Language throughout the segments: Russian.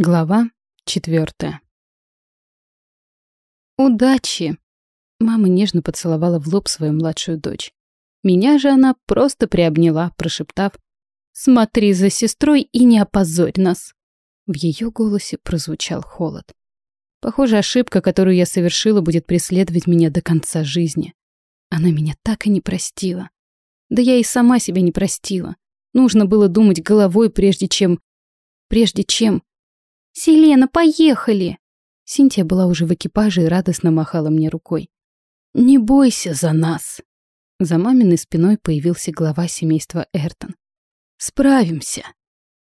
Глава четвертая. «Удачи!» Мама нежно поцеловала в лоб свою младшую дочь. Меня же она просто приобняла, прошептав «Смотри за сестрой и не опозорь нас!» В ее голосе прозвучал холод. Похоже, ошибка, которую я совершила, будет преследовать меня до конца жизни. Она меня так и не простила. Да я и сама себя не простила. Нужно было думать головой, прежде чем... Прежде чем... «Селена, поехали!» Синтия была уже в экипаже и радостно махала мне рукой. «Не бойся за нас!» За маминой спиной появился глава семейства Эртон. «Справимся!»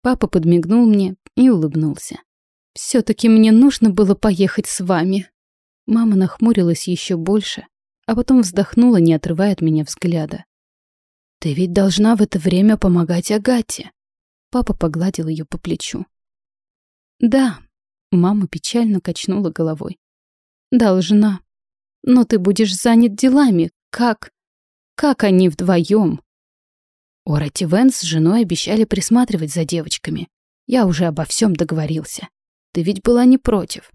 Папа подмигнул мне и улыбнулся. «Все-таки мне нужно было поехать с вами!» Мама нахмурилась еще больше, а потом вздохнула, не отрывая от меня взгляда. «Ты ведь должна в это время помогать Агате!» Папа погладил ее по плечу. «Да», — мама печально качнула головой. «Должна. Но ты будешь занят делами. Как? Как они вдвоем?» Орати Вен с женой обещали присматривать за девочками. Я уже обо всем договорился. Ты ведь была не против.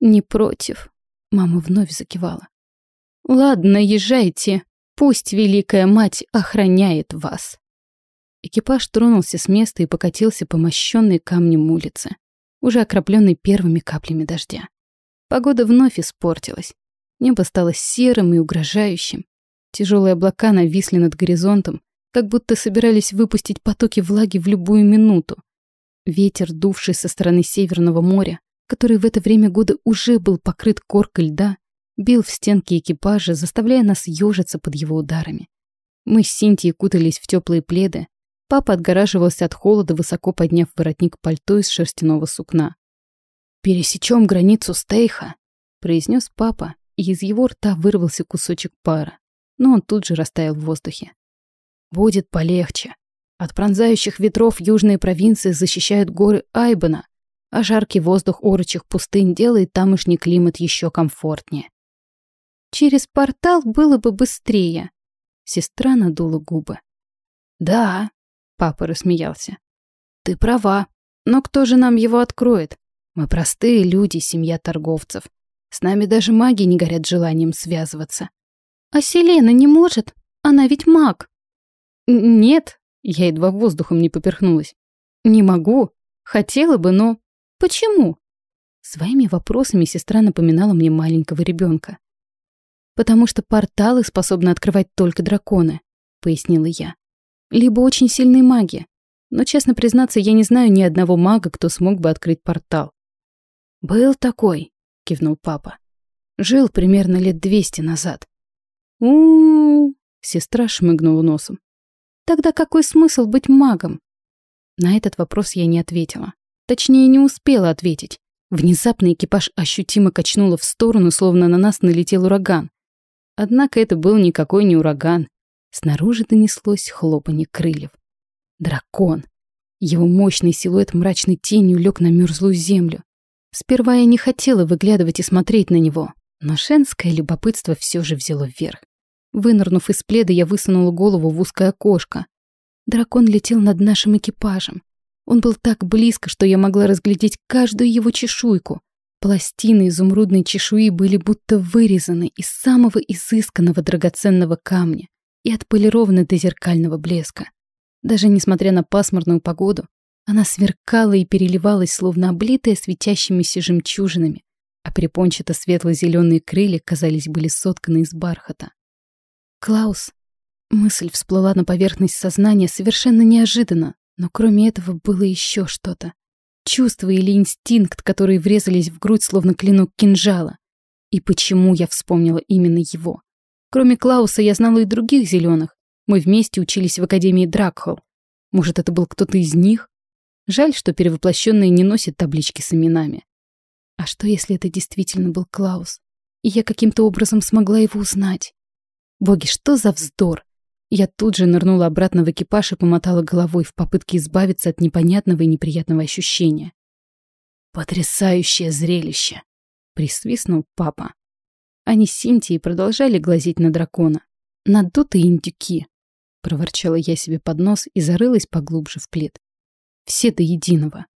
Не против. Мама вновь закивала. Ладно, езжайте. Пусть Великая Мать охраняет вас. Экипаж тронулся с места и покатился по мощенной камнем улице уже окропленный первыми каплями дождя. Погода вновь испортилась. Небо стало серым и угрожающим. Тяжелые облака нависли над горизонтом, как будто собирались выпустить потоки влаги в любую минуту. Ветер, дувший со стороны Северного моря, который в это время года уже был покрыт коркой льда, бил в стенки экипажа, заставляя нас ежиться под его ударами. Мы с Синтией кутались в теплые пледы, Папа отгораживался от холода, высоко подняв воротник пальто из шерстяного сукна. «Пересечем границу Стейха», — произнес папа, и из его рта вырвался кусочек пара, но он тут же растаял в воздухе. «Будет полегче. От пронзающих ветров южные провинции защищают горы Айбана, а жаркий воздух орочих пустынь делает тамошний климат еще комфортнее. Через портал было бы быстрее. Сестра надула губы. Да, Папа рассмеялся. Ты права. Но кто же нам его откроет? Мы простые люди, семья торговцев. С нами даже маги не горят желанием связываться. А Селена не может? Она ведь маг. Нет, я едва воздухом не поперхнулась. Не могу. Хотела бы, но... Почему? Своими вопросами сестра напоминала мне маленького ребенка. «Потому что порталы способны открывать только драконы», — пояснила я либо очень сильные маги. Но, честно признаться, я не знаю ни одного мага, кто смог бы открыть портал. «Был такой», — кивнул папа. «Жил примерно лет двести назад». У, -у, -у сестра шмыгнула носом. «Тогда какой смысл быть магом?» На этот вопрос я не ответила. Точнее, не успела ответить. Внезапно экипаж ощутимо качнуло в сторону, словно на нас налетел ураган. Однако это был никакой не ураган. Снаружи донеслось хлопанье крыльев. Дракон. Его мощный силуэт мрачной тенью лег на мерзлую землю. Сперва я не хотела выглядывать и смотреть на него, но женское любопытство все же взяло вверх. Вынырнув из пледа, я высунула голову в узкое окошко. Дракон летел над нашим экипажем. Он был так близко, что я могла разглядеть каждую его чешуйку. Пластины изумрудной чешуи были будто вырезаны из самого изысканного драгоценного камня и отполированы до зеркального блеска. Даже несмотря на пасмурную погоду, она сверкала и переливалась, словно облитая светящимися жемчужинами, а припончато-светло-зеленые крылья, казались, были сотканы из бархата. «Клаус!» Мысль всплыла на поверхность сознания совершенно неожиданно, но кроме этого было еще что-то. Чувство или инстинкт, которые врезались в грудь, словно клинок кинжала. И почему я вспомнила именно его? Кроме Клауса я знала и других зеленых. Мы вместе учились в Академии Дракхолл. Может, это был кто-то из них? Жаль, что перевоплощенные не носят таблички с именами. А что, если это действительно был Клаус? И я каким-то образом смогла его узнать? Боги, что за вздор? Я тут же нырнула обратно в экипаж и помотала головой в попытке избавиться от непонятного и неприятного ощущения. «Потрясающее зрелище!» — присвистнул папа. Они с Синтией продолжали глазеть на дракона. «Надутые индюки!» — проворчала я себе под нос и зарылась поглубже в плед. Все до единого.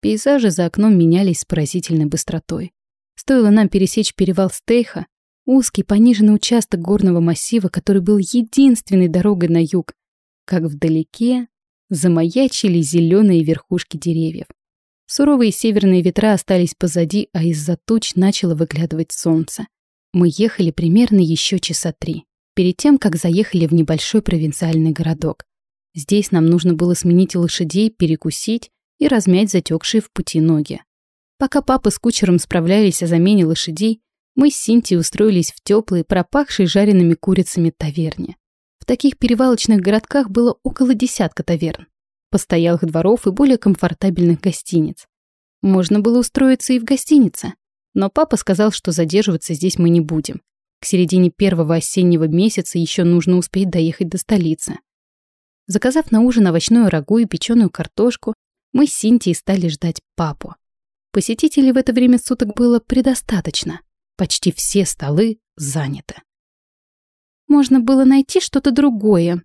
Пейзажи за окном менялись с поразительной быстротой. Стоило нам пересечь перевал Стейха, узкий пониженный участок горного массива, который был единственной дорогой на юг, как вдалеке замаячили зеленые верхушки деревьев. Суровые северные ветра остались позади, а из-за туч начало выглядывать солнце. Мы ехали примерно еще часа три, перед тем, как заехали в небольшой провинциальный городок. Здесь нам нужно было сменить лошадей, перекусить и размять затекшие в пути ноги. Пока папа с кучером справлялись о замене лошадей, мы с Синтией устроились в теплой, пропахшей жареными курицами таверне. В таких перевалочных городках было около десятка таверн, постоялых дворов и более комфортабельных гостиниц. Можно было устроиться и в гостинице, но папа сказал, что задерживаться здесь мы не будем. К середине первого осеннего месяца еще нужно успеть доехать до столицы. Заказав на ужин овощную рагу и печеную картошку, мы с Синтией стали ждать папу. Посетителей в это время суток было предостаточно. Почти все столы заняты. Можно было найти что-то другое.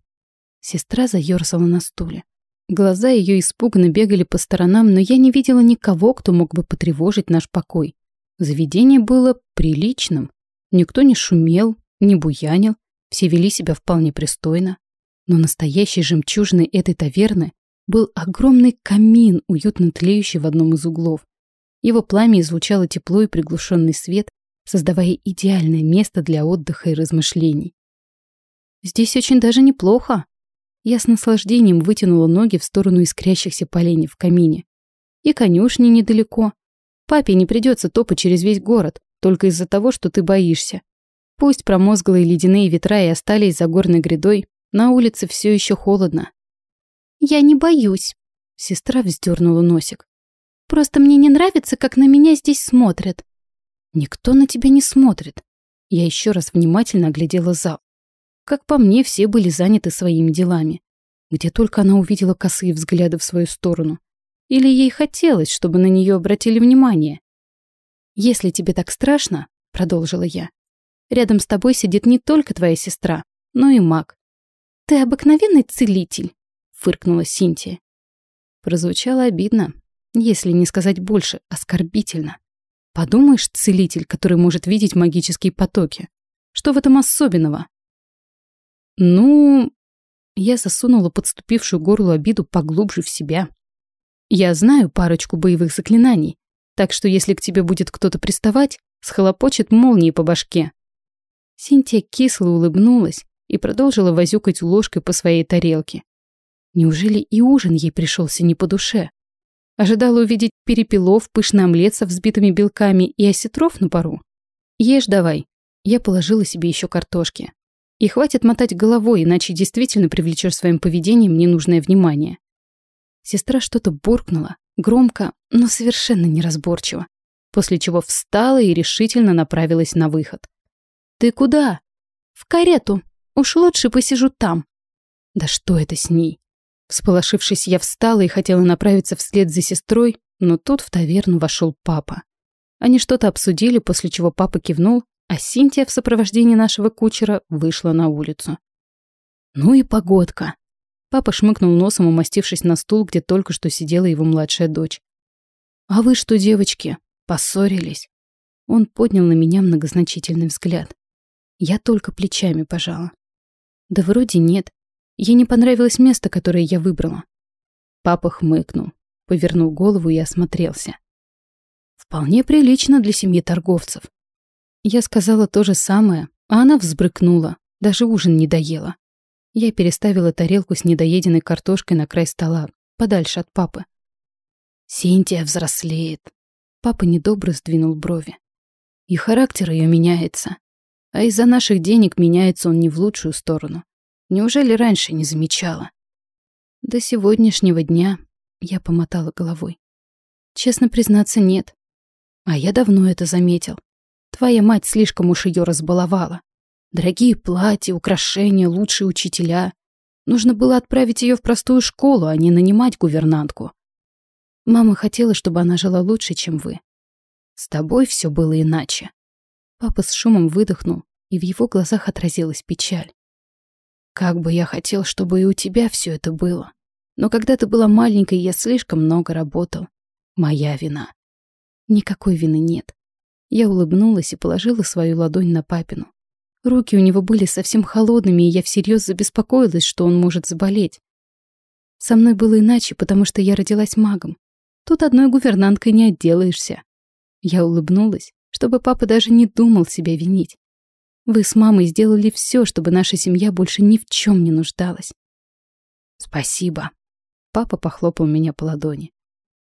Сестра заёрзала на стуле. Глаза ее испуганно бегали по сторонам, но я не видела никого, кто мог бы потревожить наш покой. Заведение было приличным. Никто не шумел, не буянил, все вели себя вполне пристойно. Но настоящей жемчужиной этой таверны был огромный камин, уютно тлеющий в одном из углов. Его пламя излучало тепло и приглушенный свет, создавая идеальное место для отдыха и размышлений. «Здесь очень даже неплохо». Я с наслаждением вытянула ноги в сторону искрящихся поленьев в камине. «И конюшни недалеко. Папе не придется топать через весь город, только из-за того, что ты боишься. Пусть промозглые ледяные ветра и остались за горной грядой, на улице все еще холодно». «Я не боюсь», — сестра вздернула носик. «Просто мне не нравится, как на меня здесь смотрят». «Никто на тебя не смотрит». Я еще раз внимательно оглядела зал. Как по мне, все были заняты своими делами. Где только она увидела косые взгляды в свою сторону. Или ей хотелось, чтобы на нее обратили внимание. «Если тебе так страшно», — продолжила я, — «рядом с тобой сидит не только твоя сестра, но и маг. Ты обыкновенный целитель», — фыркнула Синтия. Прозвучало обидно, если не сказать больше, оскорбительно. Подумаешь, целитель, который может видеть магические потоки. Что в этом особенного? Ну, я засунула подступившую горло обиду поглубже в себя. Я знаю парочку боевых заклинаний, так что если к тебе будет кто-то приставать, схлопочет молнией по башке. Синтия кисло улыбнулась и продолжила возюкать ложкой по своей тарелке. Неужели и ужин ей пришелся не по душе? Ожидала увидеть перепелов, пышный омлет со взбитыми белками и осетров на пару. Ешь давай. Я положила себе еще картошки. И хватит мотать головой, иначе действительно привлечешь своим поведением ненужное внимание. Сестра что-то буркнула, громко, но совершенно неразборчиво, после чего встала и решительно направилась на выход. «Ты куда?» «В карету. Уж лучше посижу там». «Да что это с ней?» Всполошившись, я встала и хотела направиться вслед за сестрой, но тут в таверну вошел папа. Они что-то обсудили, после чего папа кивнул а Синтия в сопровождении нашего кучера вышла на улицу. «Ну и погодка!» Папа шмыкнул носом, умастившись на стул, где только что сидела его младшая дочь. «А вы что, девочки, поссорились?» Он поднял на меня многозначительный взгляд. Я только плечами пожала. «Да вроде нет. Ей не понравилось место, которое я выбрала». Папа хмыкнул, повернул голову и осмотрелся. «Вполне прилично для семьи торговцев. Я сказала то же самое, а она взбрыкнула, даже ужин не доела. Я переставила тарелку с недоеденной картошкой на край стола, подальше от папы. Синтия взрослеет. Папа недобро сдвинул брови. И характер ее меняется. А из-за наших денег меняется он не в лучшую сторону. Неужели раньше не замечала? До сегодняшнего дня я помотала головой. Честно признаться, нет. А я давно это заметил. Твоя мать слишком уж ее разбаловала. Дорогие платья, украшения, лучшие учителя. Нужно было отправить ее в простую школу, а не нанимать гувернантку. Мама хотела, чтобы она жила лучше, чем вы. С тобой все было иначе. Папа с шумом выдохнул, и в его глазах отразилась печаль. Как бы я хотел, чтобы и у тебя все это было. Но когда ты была маленькой, я слишком много работал. моя вина. Никакой вины нет. Я улыбнулась и положила свою ладонь на папину. Руки у него были совсем холодными, и я всерьез забеспокоилась, что он может заболеть. Со мной было иначе, потому что я родилась магом. Тут одной гувернанткой не отделаешься. Я улыбнулась, чтобы папа даже не думал себя винить. Вы с мамой сделали все, чтобы наша семья больше ни в чем не нуждалась. Спасибо. Папа похлопал меня по ладони.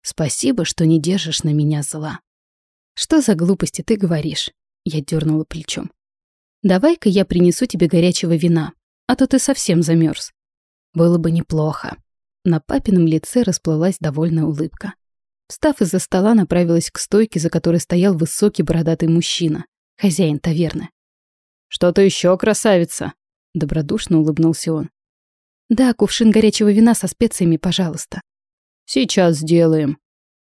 Спасибо, что не держишь на меня зла. Что за глупости ты говоришь? Я дернула плечом. Давай-ка я принесу тебе горячего вина, а то ты совсем замерз. Было бы неплохо. На папином лице расплылась довольная улыбка. Встав из-за стола, направилась к стойке, за которой стоял высокий бородатый мужчина, хозяин таверны. «Что-то еще, красавица!» — добродушно улыбнулся он. «Да, кувшин горячего вина со специями, пожалуйста». «Сейчас сделаем».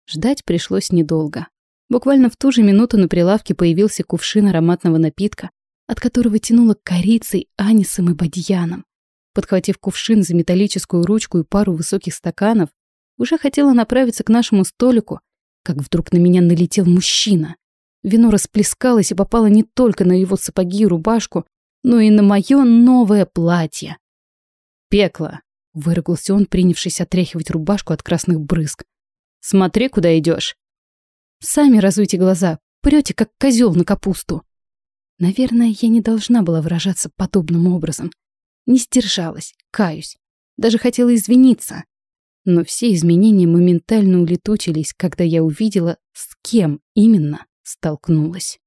Ждать пришлось недолго. Буквально в ту же минуту на прилавке появился кувшин ароматного напитка, от которого тянуло корицей, анисом и бадьяном. Подхватив кувшин за металлическую ручку и пару высоких стаканов, уже хотела направиться к нашему столику, как вдруг на меня налетел мужчина. Вино расплескалось и попало не только на его сапоги и рубашку, но и на мое новое платье. «Пекло!» — выругался он, принявшись отряхивать рубашку от красных брызг. «Смотри, куда идешь. «Сами разуйте глаза, прете как козел на капусту!» Наверное, я не должна была выражаться подобным образом. Не сдержалась, каюсь. Даже хотела извиниться. Но все изменения моментально улетучились, когда я увидела, с кем именно столкнулась.